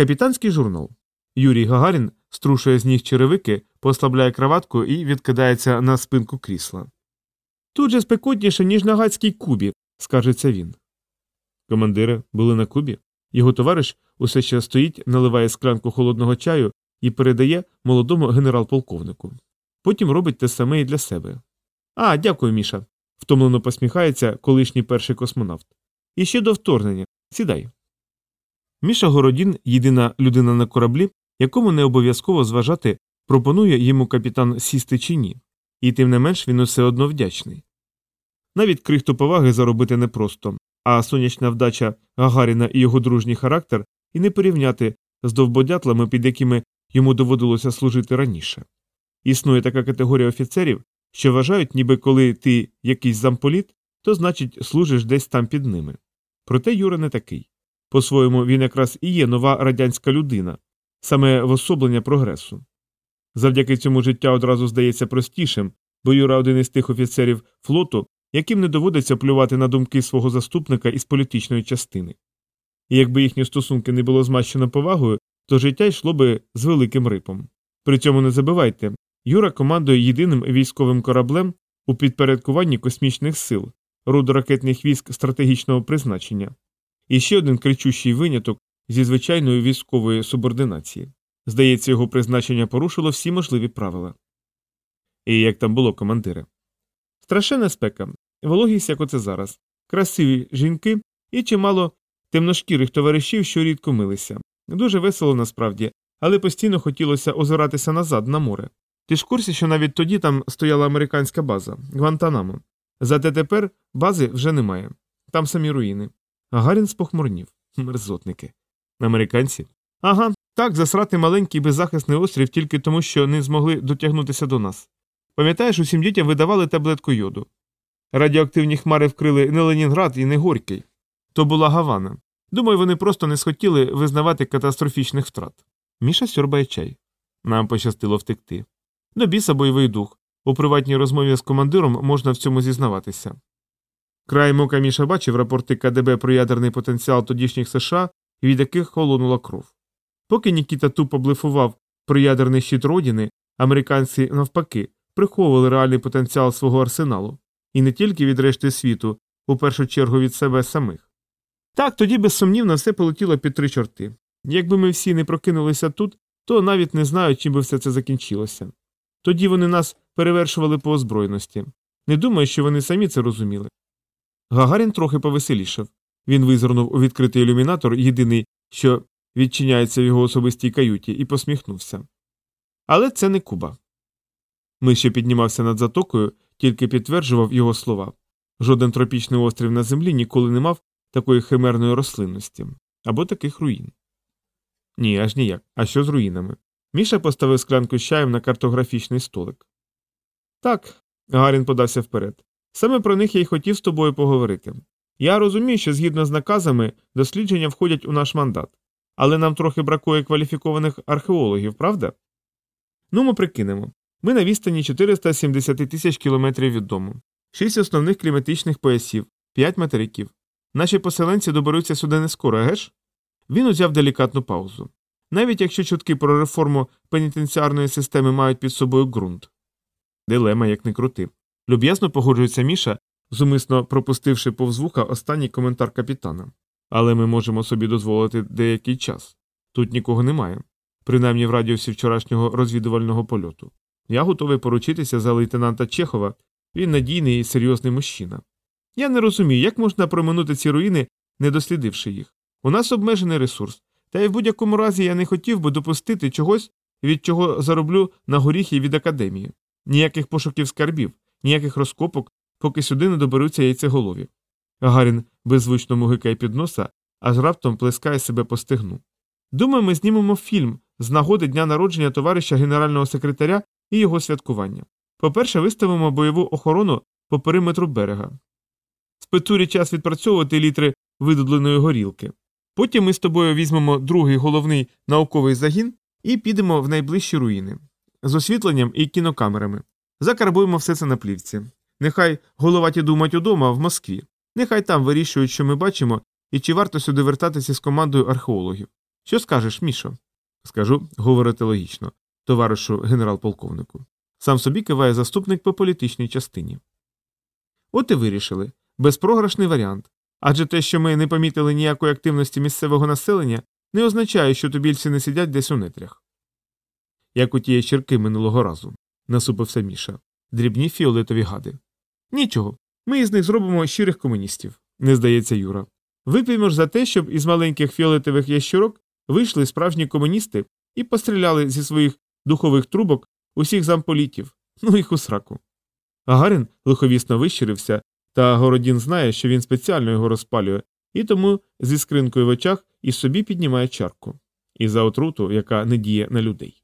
Капітанський журнал. Юрій Гагарін струшує з ніг черевики, послабляє краватку і відкидається на спинку крісла. Тут же спекотніше, ніж на гацькій кубі, скаржиться він. Командири були на кубі. Його товариш усе ще стоїть, наливає склянку холодного чаю і передає молодому генерал-полковнику. Потім робить те саме і для себе. А, дякую, Міша. втомлено посміхається колишній перший космонавт. І ще до вторгнення. Сідай. Міша Городін єдина людина на кораблі, якому не обов'язково зважати, пропонує йому капітан сісти чи ні, і тим не менш він усе одно вдячний. Навіть крихту поваги заробити непросто, а сонячна вдача Гагаріна і його дружній характер і не порівняти з довбодятлами, під якими йому доводилося служити раніше. Існує така категорія офіцерів, що вважають, ніби коли ти якийсь замполіт, то значить служиш десь там під ними. Проте Юра не такий. По-своєму, він якраз і є нова радянська людина, саме вособлення прогресу. Завдяки цьому життя одразу здається простішим, бо Юра один із тих офіцерів флоту, яким не доводиться плювати на думки свого заступника із політичної частини. І якби їхні стосунки не було змащено повагою, то життя йшло би з великим рипом. При цьому не забувайте, Юра командує єдиним військовим кораблем у підпорядкуванні космічних сил, роду ракетних військ стратегічного призначення, і ще один кричущий виняток зі звичайної військової субординації. Здається, його призначення порушило всі можливі правила. І як там було, командире? Страшенна спека, вологість, як оце зараз, красиві жінки і чимало темношкірих товаришів, що рідко милися. Дуже весело насправді, але постійно хотілося озиратися назад на море. Ти ж курсі, що навіть тоді там стояла американська база Гвантанамо. Зате тепер бази вже немає. Там самі руїни. Гагарін спохмурнів. Мерзотники. Американці? Ага, так, засрати маленький беззахисний острів тільки тому, що не змогли дотягнутися до нас. Пам'ятаєш, усім дітям видавали таблетку йоду. Радіоактивні хмари вкрили не Ленінград і не Горький. То була Гавана. Думаю, вони просто не схотіли визнавати катастрофічних втрат. Міша сьорбає чай. Нам пощастило втекти. До біса бойовий дух. У приватній розмові з командиром можна в цьому зізнаватися. Краєм ока Міша бачив рапорти КДБ про ядерний потенціал тодішніх США, від яких холонула кров. Поки Нікіта тупо блефував про ядерний щит родини, американці, навпаки, приховували реальний потенціал свого арсеналу, і не тільки від решти світу, у першу чергу від себе самих. Так, тоді безсумнівно все полетіло під три чорти. Якби ми всі не прокинулися тут, то навіть не знаю, чим би все це закінчилося. Тоді вони нас перевершували по озброєності. Не думаю, що вони самі це розуміли. Гагарін трохи повеселішав. Він визирнув у відкритий ілюмінатор, єдиний, що відчиняється в його особистій каюті, і посміхнувся. Але це не Куба. Ми ще піднімався над затокою, тільки підтверджував його слова. Жоден тропічний острів на землі ніколи не мав такої химерної рослинності або таких руїн. Ні, аж ніяк. А що з руїнами? Міша поставив склянку з чаєм на картографічний столик. Так, Гарін подався вперед. Саме про них я й хотів з тобою поговорити. Я розумію, що згідно з наказами дослідження входять у наш мандат, але нам трохи бракує кваліфікованих археологів, правда? Ну, ми прикинемо. Ми на відстані 470 тисяч кілометрів від дому, шість основних кліматичних поясів, п'ять материків. Наші поселенці доберуться сюди не скоро, геш? Він узяв делікатну паузу. Навіть якщо чутки про реформу пенітенціарної системи мають під собою ґрунт. Дилема, як не крути. Люб'язно погоджується Міша, зумисно пропустивши повз вуха останній коментар капітана. Але ми можемо собі дозволити деякий час. Тут нікого немає, принаймні в радіусі вчорашнього розвідувального польоту. Я готовий поручитися за лейтенанта Чехова, він надійний і серйозний мужчина. Я не розумію, як можна проминути ці руїни, не дослідивши їх. У нас обмежений ресурс, та й в будь-якому разі я не хотів би допустити чогось, від чого зароблю на горіхи від академії. Ніяких пошуків скарбів, ніяких розкопок, поки сюди не доберуться яйцеголові. Гагарін беззвучно мугикає під носа, аж раптом плескає себе по стегну. Думаю, ми знімемо фільм з нагоди дня народження товариша генерального секретаря і його святкування. По-перше, виставимо бойову охорону по периметру берега. Спецурі час відпрацьовувати літри видудленої горілки. Потім ми з тобою візьмемо другий головний науковий загін і підемо в найближчі руїни з освітленням і кінокамерами. Закарбуємо все це на плівці. Нехай головаті думають удома в Москві. Нехай там вирішують, що ми бачимо, і чи варто сюди вертатися з командою археологів. Що скажеш, Мішо? Скажу, говорити логічно, товаришу генерал-полковнику. Сам собі киває заступник по політичній частині. От і вирішили безпрограшний варіант. Адже те, що ми не помітили ніякої активності місцевого населення, не означає, що тубільці не сидять десь у нетрях. Як у тієї черки минулого разу, насупився Міша. Дрібні фіолетові гади. Нічого, ми із них зробимо щирих комуністів, не здається Юра. Вип'ємо ж за те, щоб із маленьких фіолетових ящурок вийшли справжні комуністи і постріляли зі своїх духових трубок усіх замполітів, ну їх у сраку. Гагарин лиховісно вищирився, та Городін знає, що він спеціально його розпалює, і тому зі скринкою в очах і собі піднімає чарку. І за отруту, яка не діє на людей.